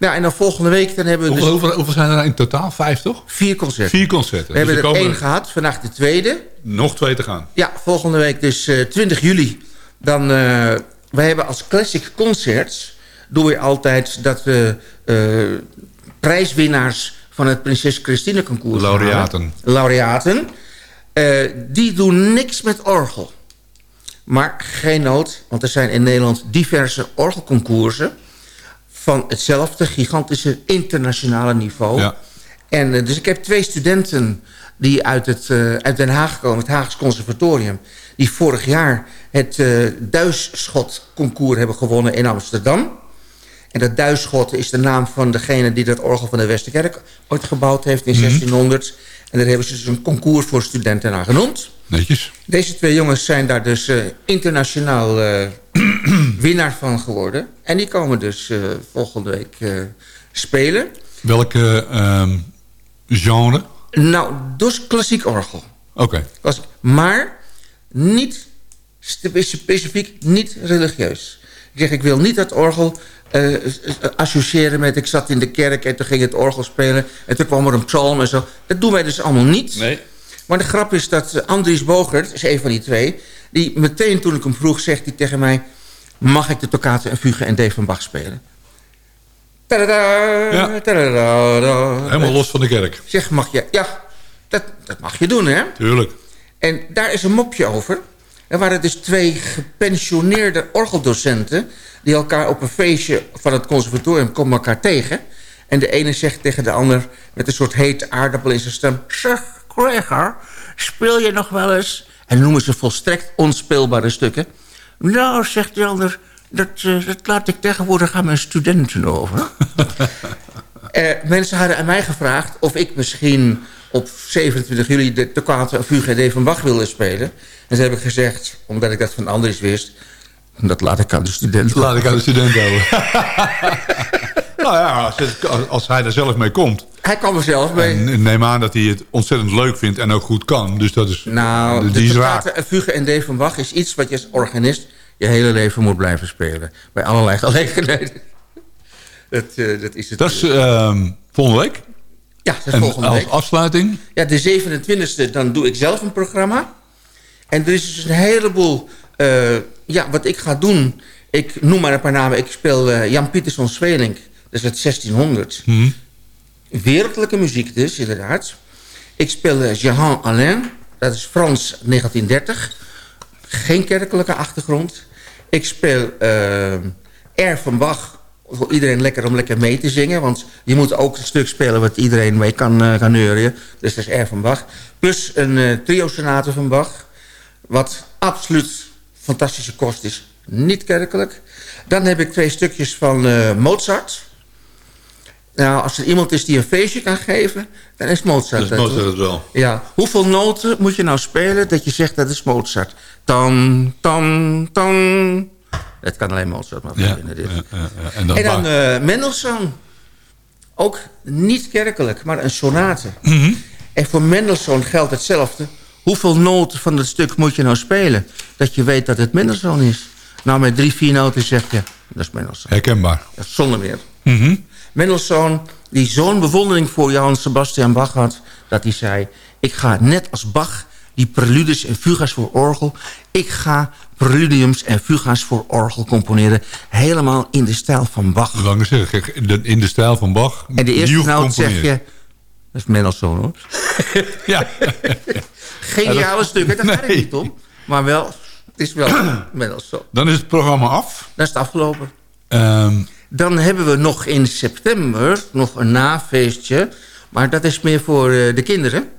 Ja, en dan volgende week dan hebben we dus Hoeveel, zijn er nou in totaal? Vijf, toch? vier concerten. Vier concerten. We hebben Dus er komen één gehad, vandaag de tweede. nog twee te gaan. Ja, volgende week dus eh 20 juli. Dan, eh wij hebben als Classic Concerts... doen we altijd dat we eh, prijswinnaars van het Prinses Christine Concours Laureaten. halen. Laureaten. Die doen niks met orgel. Maar geen nood, want er zijn in Nederland diverse orgelconcoursen... van hetzelfde gigantische internationale niveau. Ja. En, eh, dus ik heb twee studenten die uit, het, eh, uit Den Haag komen, het Haags Conservatorium... die vorig jaar het eh Duisschot-concours hebben gewonnen in Amsterdam. En dat Duisschot is de naam van degene die dat orgel van de Westerkerk ooit gebouwd heeft in 1600. En daar hebben ze dus een concours voor studenten aan genoemd. Netjes. Deze twee jongens zijn daar dus internationaal winnaar van geworden. En die komen dus eh, volgende week eh, spelen. Welke ehm, genre? Nou, dus klassiek orgel. Oké. Klassiek. Maar niet spe- specifiek niet religieus. Ik zeg, ik wil niet dat orgel eh, associëren met... ik zat in de kerk en toen ging het orgel spelen... en toen kwam er een psalm en zo. Dat doen wij dus allemaal niet. Nee. Maar de grap is dat Andries Bogert, is een van die twee... die meteen toen ik hem vroeg, zegt hij tegen mij... mag ik de toccate en fuge en D van Bach spelen? Tadada, Ja. tadada. Helemaal los van de kerk. Zeg, mag je... Ja, dat, dat mag je doen, hè? Tuurlijk. En daar is een mopje over. Er waren dus twee gepensioneerde orgeldocenten... die elkaar op een feestje van het conservatorium komen elkaar tegen. En de ene zegt tegen de ander met een soort hete aardappel in zijn stem... Zeg, Gregor, speel je nog wel eens? En noemen ze volstrekt onspeelbare stukken. Nou, zegt de ander, dat, eh, dat laat ik tegenwoordig aan mijn studenten over. Eh, mensen hadden aan mij gevraagd of ik misschien op 27 juli de toccate Fuge van Bach wilde spelen. En toen heb ik gezegd, omdat ik dat van Andries wist... dat laat ik aan de studenten. Laat ik aan de student houden. nou ja, als, het- als hij er zelf mee komt. Hij kwam er zelf mee. En neem aan dat hij het ontzettend leuk vindt en ook goed kan. Dus dat is, nou, die de is Fuge en D van Bach is iets wat je als organist... je hele leven moet blijven spelen. Bij allerlei gelegenheden. dat, eh, dat is het. Dat is ehm, volgende week. Ja, dat is En volgende als week. afsluiting? Ja, de 27e, dan doe ik zelf een programma. En er is dus een heleboel... eh, ja, wat ik ga doen... Ik noem maar een paar namen. Ik speel eh, Jan Pietersson Zweling. Dat is uit 1600. Wereldlijke muziek dus, inderdaad. Ik speel eh, Jehan Alain. Dat is Frans 1930. Geen kerkelijke achtergrond. Ik speel eh R van Bach. Voor iedereen lekker om lekker mee te zingen. Want je moet ook een stuk spelen wat iedereen mee kan, eh, kan neurien. Dus dat is R van Bach. Plus een trio-sonate van Bach. Wat absoluut fantastische kost is. Niet kerkelijk. Dan heb ik twee stukjes van Mozart. Nou, als er iemand is die een feestje kan geven, dan is Mozart. Dat is Mozart het wel. Ja, hoeveel noten moet je nou spelen dat je zegt dat is Mozart? Tam, tam, tam. Dat kan alleen Mozart maar Ja, dit. ja, ja, ja. En dan, En dan eh Mendelssohn. Ook niet kerkelijk, maar een sonate. Mhm. En voor Mendelssohn geldt hetzelfde. Hoeveel noten van het stuk moet je nou spelen? Dat je weet dat het Mendelssohn is. Nou, met drie, vier noten zeg je, dat is Mendelssohn. Herkenbaar. Ja, Zonder meer. Mhm. Mendelssohn, die zo'n bewondering voor Johann Sebastian Bach had... dat hij zei, ik ga net als Bach die preludes en fuga's voor orgel... ik ga preludiums en fuga's voor orgel componeren... helemaal in de stijl van Bach. Ik zeggen, kijk, in de- stijl van Bach. En de eerste noot zeg je... Dat is Mendelssohn, hoor. Ja, Geniale stukken, daar gaat Nee. niet om. Maar wel, het is wel Mendelssohn. dan is het programma af. Dat is het afgelopen. Ehm, Dan hebben we nog in september nog een nafeestje. Maar dat is meer voor eh, de kinderen.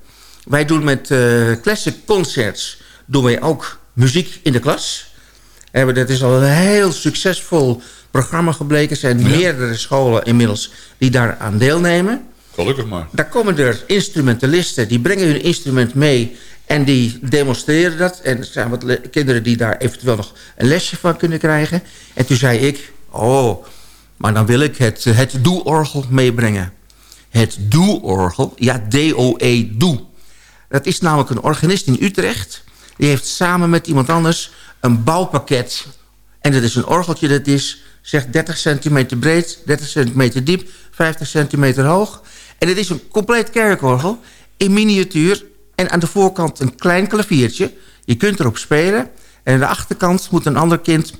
Wij doen met eh, Classic Concerts doen wij ook muziek in de klas. Hebben, dat is al een heel succesvol programma gebleken. Er zijn meerdere scholen inmiddels die daar aan deelnemen. gelukkig maar. Daar komen er instrumentalisten, die brengen hun instrument mee... en die demonstreren dat. En er zijn wat kinderen die daar eventueel nog een lesje van kunnen krijgen. En toen zei ik, oh, maar dan wil ik het, het doe-orgel meebrengen. Het doe-orgel, ja, D-O-E, doe. Dat is namelijk een organist in Utrecht. Die heeft samen met iemand anders een bouwpakket. En dat is een orgeltje dat is, zeg 30 centimeter breed, 30 centimeter diep, 50 centimeter hoog. En het is een compleet kerkorgel in miniatuur. En aan de voorkant een klein klaviertje. Je kunt erop spelen. En aan de achterkant moet een ander kind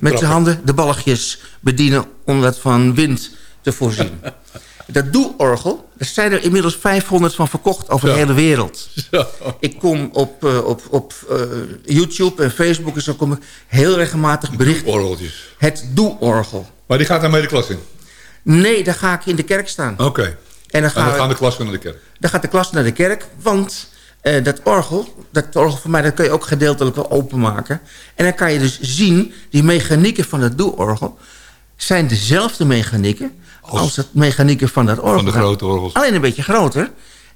met zijn handen de balletjes bedienen... om dat van wind te voorzien. Dat doe-orgel, er zijn er inmiddels 500 van verkocht over de hele wereld. Ik kom op, eh, op, op eh, YouTube en Facebook en zo kom ik heel regelmatig bericht. Orgeltjes. Het doe-orgel. Maar die gaat daar mee de klas in. Nee, dan ga ik in de kerk staan. Oké. En dan, En gaan dan we- gaan de klassen naar de kerk. dan gaat de klas naar de kerk, want eh, dat orgel, dat orgel van mij, dat kun je ook gedeeltelijk wel openmaken. En dan kan je dus zien, die mechanieken van het doe-orgel zijn dezelfde mechanieken als, het mechanieken van dat orgel. Van de grote orgels. Alleen een beetje groter.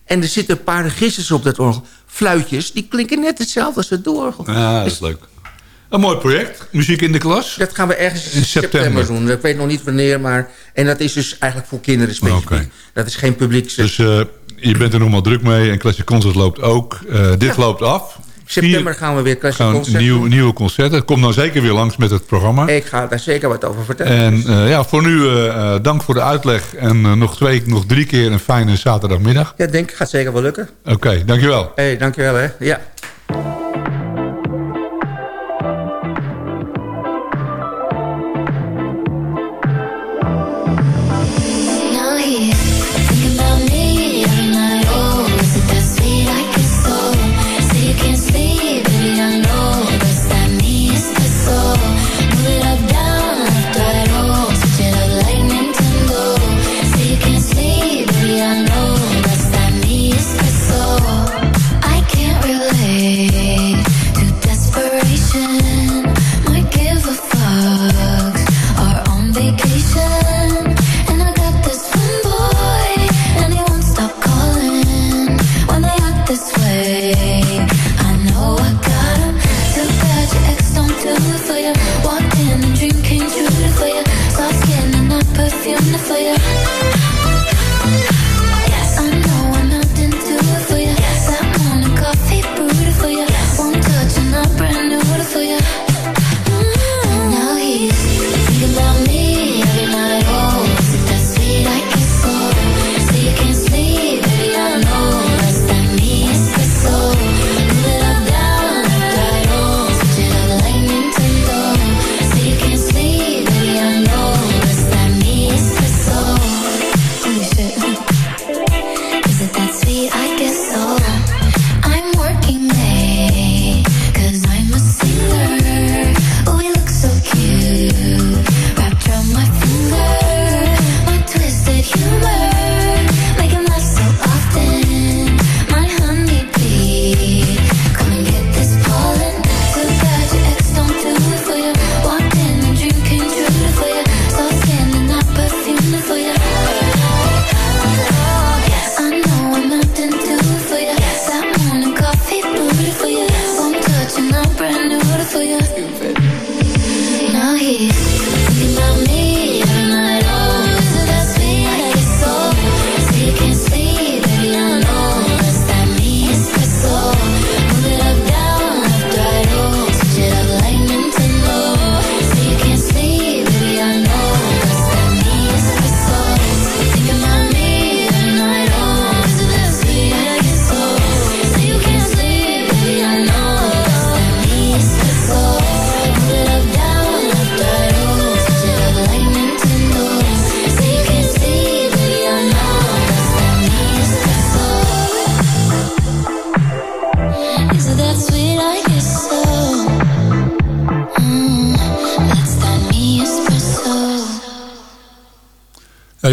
En er zitten een paar registers op dat orgel. Fluitjes, die klinken net hetzelfde als het doe-orgel. Ja, dat is leuk. Een mooi project. Muziek in de klas. Dat gaan we ergens in september. september. doen. Ik weet nog niet wanneer, maar... En dat is dus eigenlijk voor kinderen specifiek. Dat is geen publiek... Dus eh, je bent er nog maar druk mee. En Classic Concert loopt ook. Eh, dit loopt af. september gaan we weer classic gaan concerten nieuw, doen. nieuwe concerten. Kom dan zeker weer langs met het programma. Ik ga daar zeker wat over vertellen. En eh, ja, voor nu eh, dank voor de uitleg. En nog twee, nog drie keer een fijne zaterdagmiddag. Ja, denk ik, gaat zeker wel lukken. Oké, dankjewel. Hé, hey, dankjewel hè. Ja.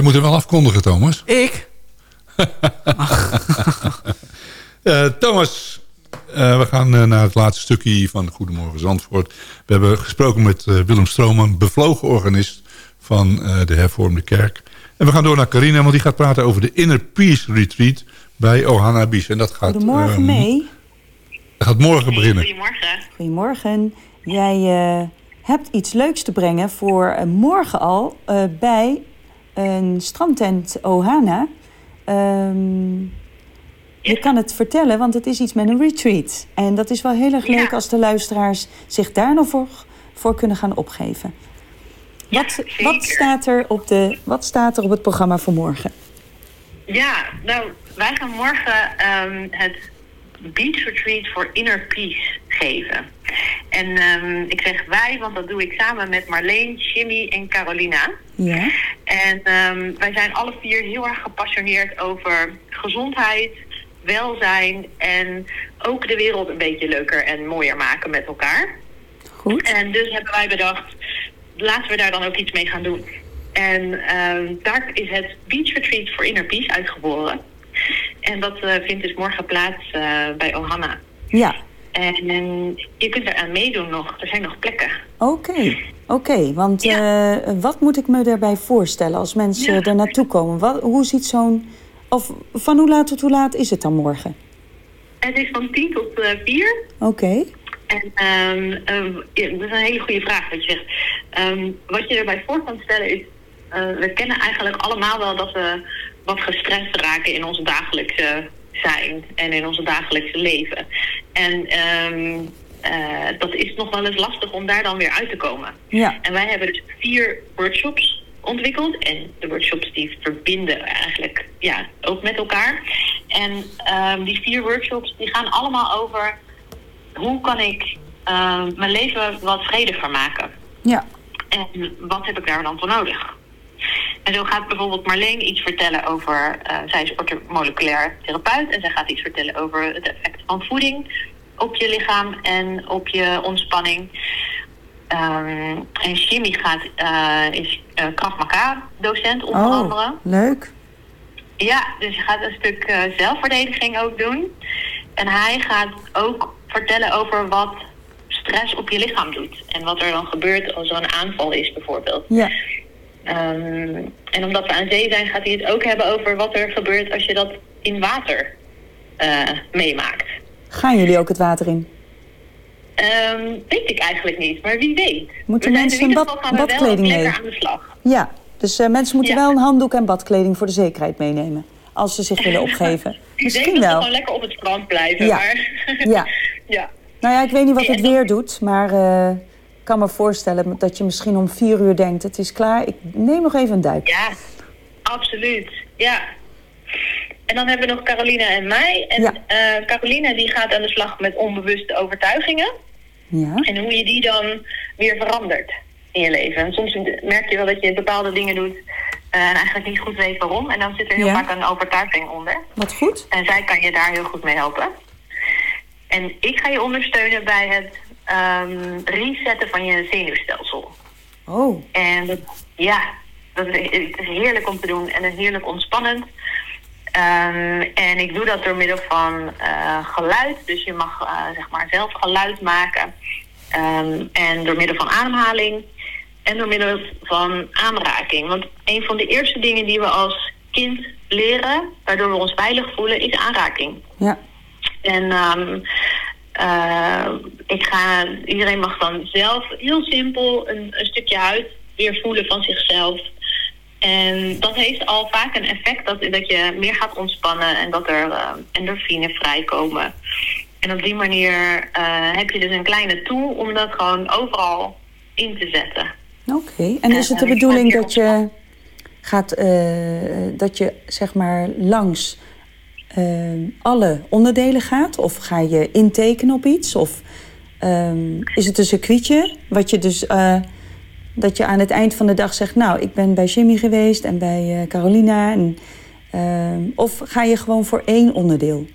Je moet hem wel afkondigen, Thomas. Ik? Eh, Thomas, eh, we gaan eh, naar het laatste stukje van Goedemorgen Zandvoort. We hebben gesproken met eh, Willem Strooman, bevlogen organist van eh, de hervormde kerk. En we gaan door naar Carina, want die gaat praten over de Inner Peace Retreat bij Ohana Bies. En dat gaat, Goedemorgen eh, mee. Dat gaat morgen beginnen. Goedemorgen. Goedemorgen. Jij eh, hebt iets leuks te brengen voor morgen al eh, bij een strandtent Ohana. Ehm, je kan het vertellen, want het is iets met een retreat. En dat is wel heel erg leuk als de luisteraars zich daar nog voor, voor kunnen gaan opgeven. Wat, wat, staat er op de, wat staat er op het programma voor morgen? Ja, nou, wij gaan morgen ehm, het Beach Retreat voor Inner Peace geven. En ehm, ik zeg wij, want dat doe ik samen met Marleen, Jimmy en Carolina. Ja. En ehm, wij zijn alle vier heel erg gepassioneerd over gezondheid, welzijn en ook de wereld een beetje leuker en mooier maken met elkaar. Goed. En dus hebben wij bedacht, laten we daar dan ook iets mee gaan doen. En ehm, daar is het Beach Retreat voor Inner Peace uitgeboren. En dat eh, vindt dus morgen plaats eh, bij Ohana. Ja, En, en je kunt eraan meedoen nog. Er zijn nog plekken. oké. Oké, want eh, wat moet ik me daarbij voorstellen als mensen er naartoe komen? Wat, hoe ziet zo'n... Of van hoe laat tot hoe laat is het dan morgen? Het is van 10 tot eh 4. Oké. En ehm, ehm, ja, dat is een hele goede vraag wat je zegt. Ehm, wat je erbij voor kan stellen is... eh, we kennen eigenlijk allemaal wel dat we wat gestrest raken in ons dagelijkse zijn en in ons dagelijkse leven. En ehm, eh, dat is nog wel eens lastig om daar dan weer uit te komen. Ja. En wij hebben dus vier workshops ontwikkeld. En de workshops die verbinden eigenlijk ja, ook met elkaar. En ehm, die vier workshops die gaan allemaal over hoe kan ik ehm, mijn leven wat vrediger maken. Ja. En wat heb ik daar dan voor nodig? En zo gaat bijvoorbeeld Marleen iets vertellen over... eh, zij is orthomoleculair therapeut... en zij gaat iets vertellen over het effect van voeding... op je lichaam en op je ontspanning. Ehm, en Jimmy gaat, eh, is uh, Krav Maga docent onder Oh, andere. leuk. Ja, dus je gaat een stuk eh, zelfverdediging ook doen. En hij gaat ook vertellen over wat stress op je lichaam doet. En wat er dan gebeurt als er een aanval is bijvoorbeeld. Ja. Ehm, en omdat we aan zee zijn, gaat hij het ook hebben over wat er gebeurt als je dat in water eh, meemaakt. Gaan jullie ook het water in? Ehm, weet ik eigenlijk niet, maar wie weet. Moeten We mensen een bad- badkleding mee? aan de slag. Ja, dus eh, mensen moeten wel een handdoek en badkleding voor de zekerheid meenemen. Als ze zich willen opgeven. Ik Misschien denk dat we wel. gewoon lekker op het strand blijven. Ja. Maar... Ja. ja. Nou ja, ik weet niet wat het weer doet, maar eh, kan me voorstellen dat je misschien om vier uur denkt: het is klaar, ik neem nog even een duik. Ja, absoluut. Ja. En dan hebben we nog Carolina en mij. En Ja. eh, Carolina die gaat aan de slag met onbewuste overtuigingen. Ja. En hoe je die dan weer verandert in je leven. En soms merk je wel dat je bepaalde dingen doet eh, en eigenlijk niet goed weet waarom. En dan zit er heel Ja. vaak een overtuiging onder. Wat goed. En zij kan je daar heel goed mee helpen. En ik ga je ondersteunen bij het ehm, resetten van je zenuwstelsel. Oh, En dat- ja, dat is, het is heerlijk om te doen en het is heerlijk ontspannend. Ehm, en ik doe dat door middel van eh, geluid. Dus je mag eh, zeg maar zelf geluid maken. Ehm, en door middel van ademhaling. En door middel van aanraking. Want een van de eerste dingen die we als kind leren, waardoor we ons veilig voelen, is aanraking. ja. En eh, ik ga, iedereen mag dan zelf heel simpel een, een stukje huid weer voelen van zichzelf. En dat heeft al vaak een effect dat, dat je meer gaat ontspannen en dat er eh, endorfine vrijkomen. En op die manier eh, heb je dus een kleine tool om dat gewoon overal in te zetten. Oké. En is het de bedoeling dat je gaat, dat je zeg maar langs alle onderdelen gaat? Of ga je intekenen op iets? Of ehm, is het een circuitje wat je dus eh, dat je aan het eind van de dag zegt, nou, ik ben bij Jimmy geweest en bij eh, Carolina. En, ehm, of ga je gewoon voor één onderdeel?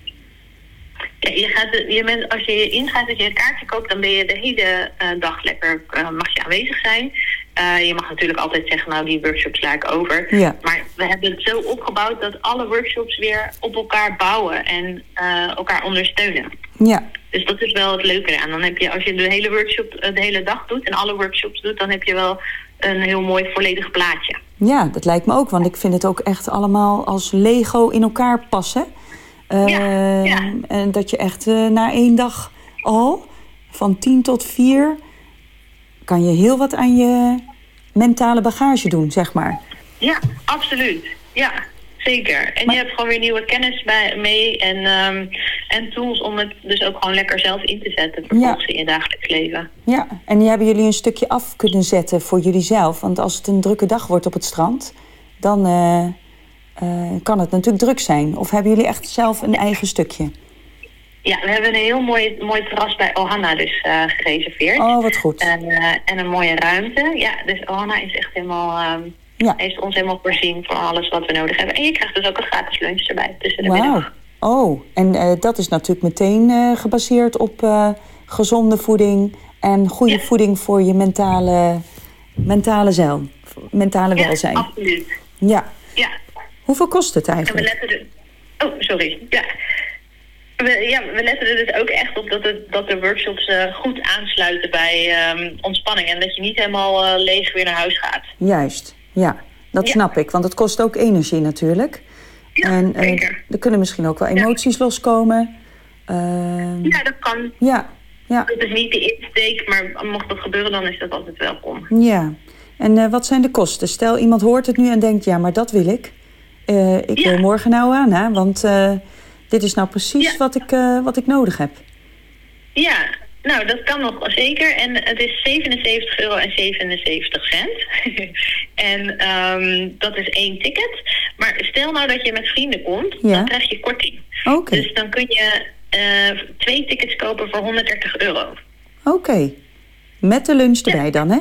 Ja, je gaat, je bent, als je ingaat dat je een kaartje koopt, dan ben je de hele eh, dag lekker mag je aanwezig zijn. Eh, je mag natuurlijk altijd zeggen, nou die workshop sla ik over. Ja. Maar we hebben het zo opgebouwd dat alle workshops weer op elkaar bouwen en eh, elkaar ondersteunen. Ja, Dus dat is wel het leuke eraan. Dan heb je, als je de hele workshop eh, de hele dag doet en alle workshops doet, dan heb je wel een heel mooi volledig plaatje. ja, dat lijkt me ook. Want ik vind het ook echt allemaal als Lego in elkaar passen. Eh, Ja, ja. En dat je echt na één dag al, van tien tot vier... kan je heel wat aan je mentale bagage doen, zeg maar. Ja, absoluut. Ja, zeker. En je hebt gewoon weer nieuwe kennis bij, mee en, ehm, en tools om het dus ook gewoon lekker zelf in te zetten vervolgens in je dagelijks leven. Ja, en die hebben jullie een stukje af kunnen zetten voor jullie zelf. Want als het een drukke dag wordt op het strand, dan eh, eh, kan het natuurlijk druk zijn. Of hebben jullie echt zelf een eigen stukje? Ja, we hebben een heel mooi, mooi terras bij Ohana dus eh, gereserveerd. Oh, wat goed. En, eh, en een mooie ruimte. Ja, dus Ohana is echt helemaal, ehm, Ja. heeft ons helemaal voorzien voor alles wat we nodig hebben. En je krijgt dus ook een gratis lunch erbij tussen de Wauw. middag. Oh, en eh, dat is natuurlijk meteen gebaseerd op gezonde voeding en goede voeding voor je mentale, mentale zeil, mentale Ja, welzijn. absoluut. Ja. Ja, Hoeveel kost het en we eigenlijk? letten. Oh, sorry. Ja. We, ja, we letten er dus ook echt op dat, het, dat de workshops eh, goed aansluiten bij ehm, ontspanning. En dat je niet helemaal eh, leeg weer naar huis gaat. Juist, ja. Dat Ja. snap ik, want het kost ook energie natuurlijk. Ja, en eh, zeker. er kunnen misschien ook wel emoties loskomen. Ehm, Ja, dat kan. ja, ja, Het is niet de insteek, maar mocht dat gebeuren, dan is dat altijd welkom. ja. En wat zijn de kosten? Stel, iemand hoort het nu en denkt, ja, maar dat wil ik. Ik Ja. wil morgen nou aan, hè, want dit is nou precies Ja. wat, ik, eh, wat ik nodig heb. Ja, nou, dat kan nog zeker. En het is 77 euro en 77 cent. en ehm, dat is één ticket. Maar stel nou dat je met vrienden komt, Ja. dan krijg je korting. Oké, Dus dan kun je eh, twee tickets kopen voor 130 euro. oké. Met de lunch erbij dan, hè?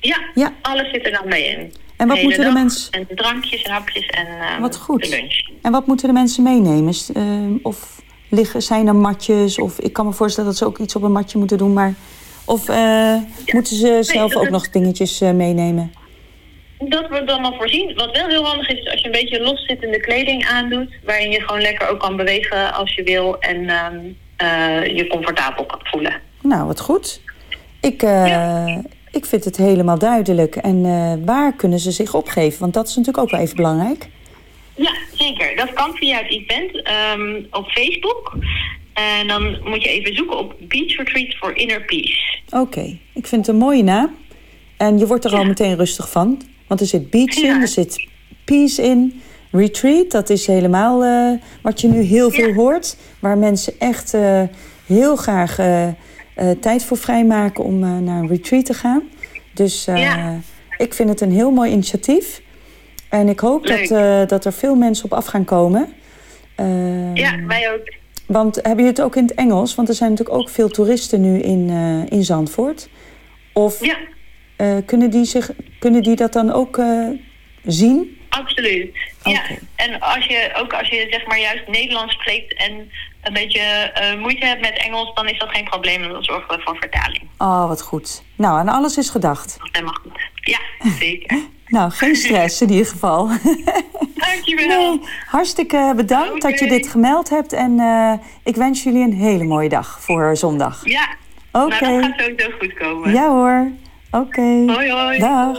Ja, Ja. alles zit er dan bij in. En wat moeten de mensen... En drankjes en hapjes en ehm, Wat goed. lunch. En wat moeten de mensen meenemen? Ehm, of liggen, zijn er matjes? Of ik kan me voorstellen dat ze ook iets op een matje moeten doen. Maar, of eh, moeten ze zelf ook nog dingetjes eh, meenemen? Dat wordt dan al voorzien. Wat wel heel handig is, is als je een beetje loszittende kleding aandoet, waarin je gewoon lekker ook kan bewegen als je wil en ehm, eh, je comfortabel kan voelen. Nou, wat goed. Ik, ik vind het helemaal duidelijk. En eh, waar kunnen ze zich opgeven? Want dat is natuurlijk ook wel even belangrijk. Ja, zeker. Dat kan via het event ehm, op Facebook. En dan moet je even zoeken op Beach Retreat for Inner Peace. Oké, ik vind het een mooie naam. En je wordt er al meteen rustig van. Want er zit beach in, er zit peace in. Retreat, dat is helemaal eh, wat je nu heel veel Ja. hoort. Waar mensen echt eh, heel graag tijd voor vrijmaken om eh, naar een retreat te gaan. Dus eh, Ja. ik vind het een heel mooi initiatief. En ik hoop dat, Leuk. eh, dat er veel mensen op af gaan komen. Ja, wij ook. want hebben jullie het ook in het Engels? Want er zijn natuurlijk ook veel toeristen nu in, eh, in Zandvoort. Of Ja, eh, kunnen, die zich, kunnen die dat dan ook eh, zien? absoluut. Ja. En als je ook als je zeg maar juist Nederlands spreekt en een beetje eh, moeite hebt met Engels, dan is dat geen probleem. Dan zorgen we voor vertaling. Oh, wat goed. Nou, aan alles is gedacht. Helemaal goed. Ja, zeker. Nou, geen stress in ieder geval. Dankjewel. Nee, hartstikke bedankt dat je dit gemeld hebt. En eh, ik wens jullie een hele mooie dag voor zondag. Ja, Oké. nou dat gaat sowieso goed komen. Ja hoor. Oké. Hoi, hoi. Dag.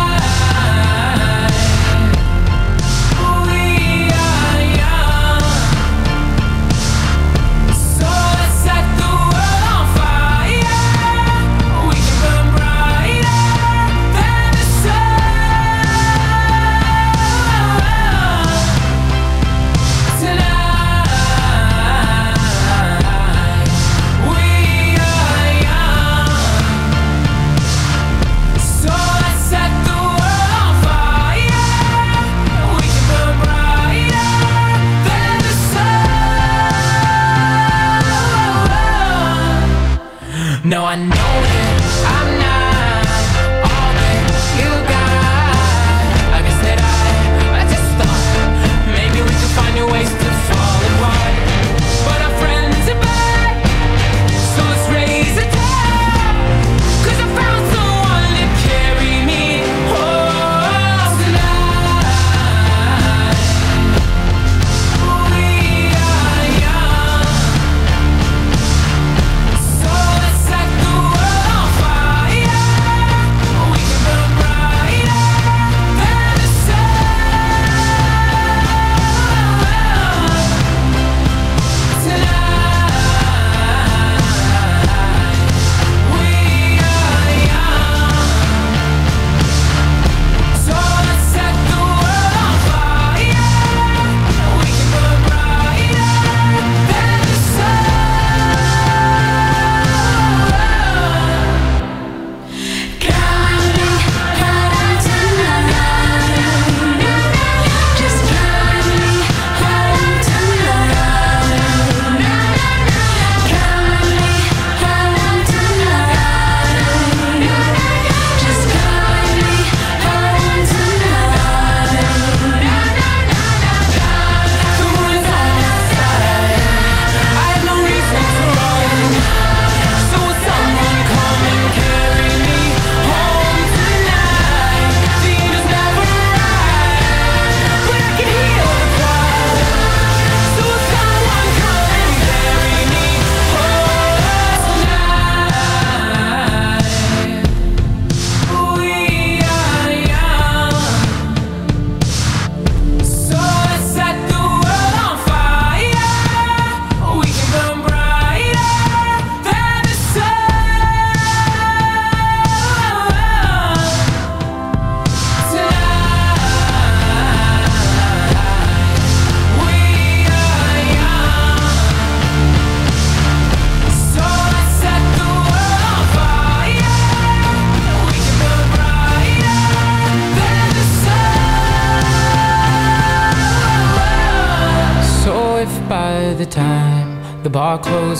No, I know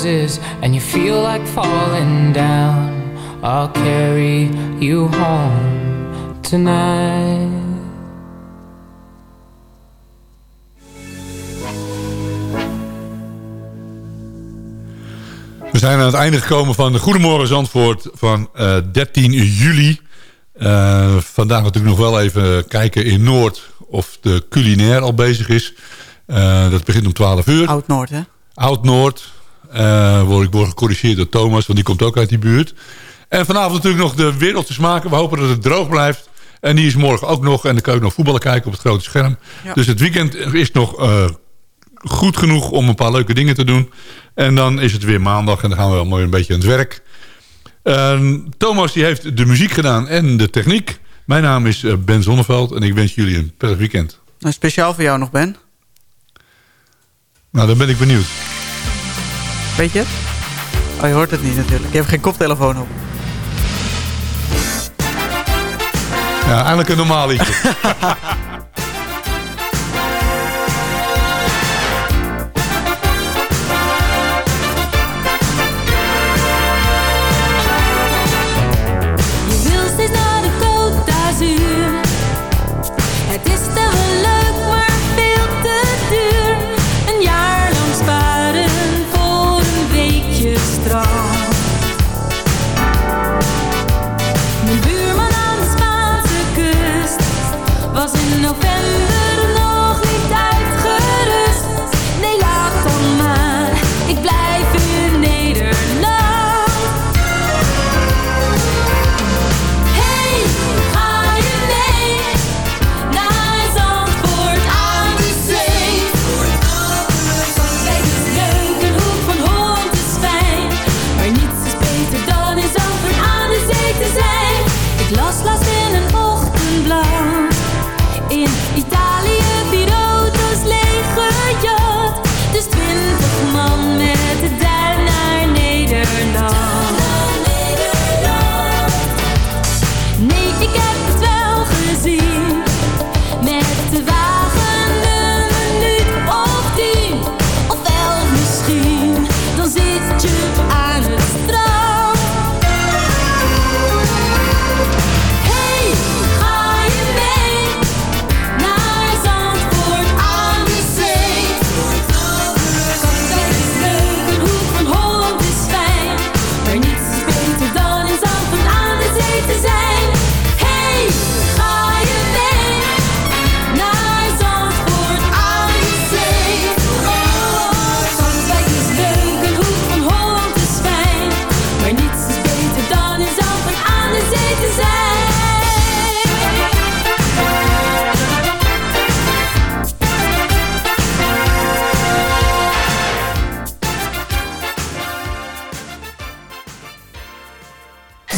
closes and you feel like falling down, I'll carry you home tonight. We zijn aan het einde gekomen van de Goedemorgen Zandvoort van eh, 13 juli. Eh, vandaag natuurlijk nog wel even kijken in Noord of de culinair al bezig is. Eh, dat begint om 12 uur. Oud-Noord, hè? Oud-Noord. Eh, word, ik word gecorrigeerd door Thomas, want die komt ook uit die buurt. En vanavond natuurlijk nog de wereldjes maken. We hopen dat het droog blijft. En die is morgen ook nog. En dan kun je nog voetballen kijken op het grote scherm. Ja. Dus het weekend is nog eh, goed genoeg om een paar leuke dingen te doen. En dan is het weer maandag en dan gaan we wel mooi een beetje aan het werk. Eh, Thomas die heeft de muziek gedaan en de techniek. Mijn naam is eh, Ben Zonneveld en ik wens jullie een prettig weekend. Nou, speciaal voor jou nog, Ben. Nou, dan ben ik benieuwd. Weet je het? Oh, je hoort het niet natuurlijk. Je hebt geen koptelefoon op. Ja, eindelijk een normaal liedje.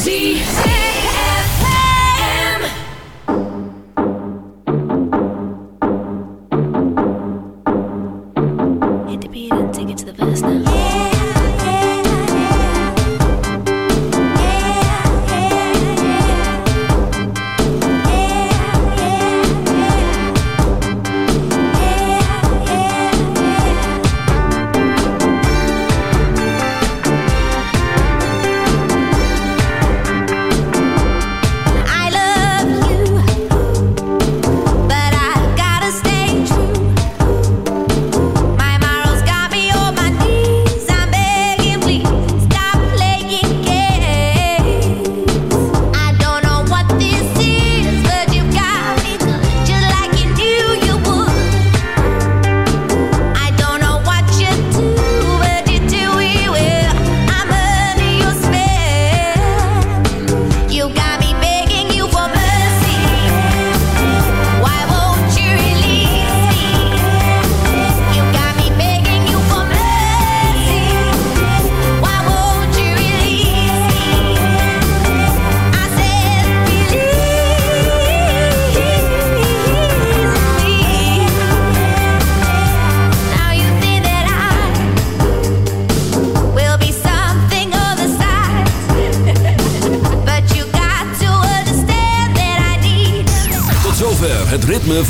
ZFM.